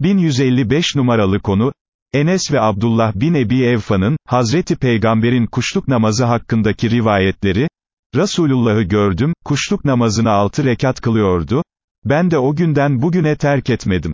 1155 numaralı konu, Enes ve Abdullah bin Ebi Evfa'nın, Hazreti Peygamber'in kuşluk namazı hakkındaki rivayetleri, Resulullah'ı gördüm, kuşluk namazını altı rekat kılıyordu, ben de o günden bugüne terk etmedim.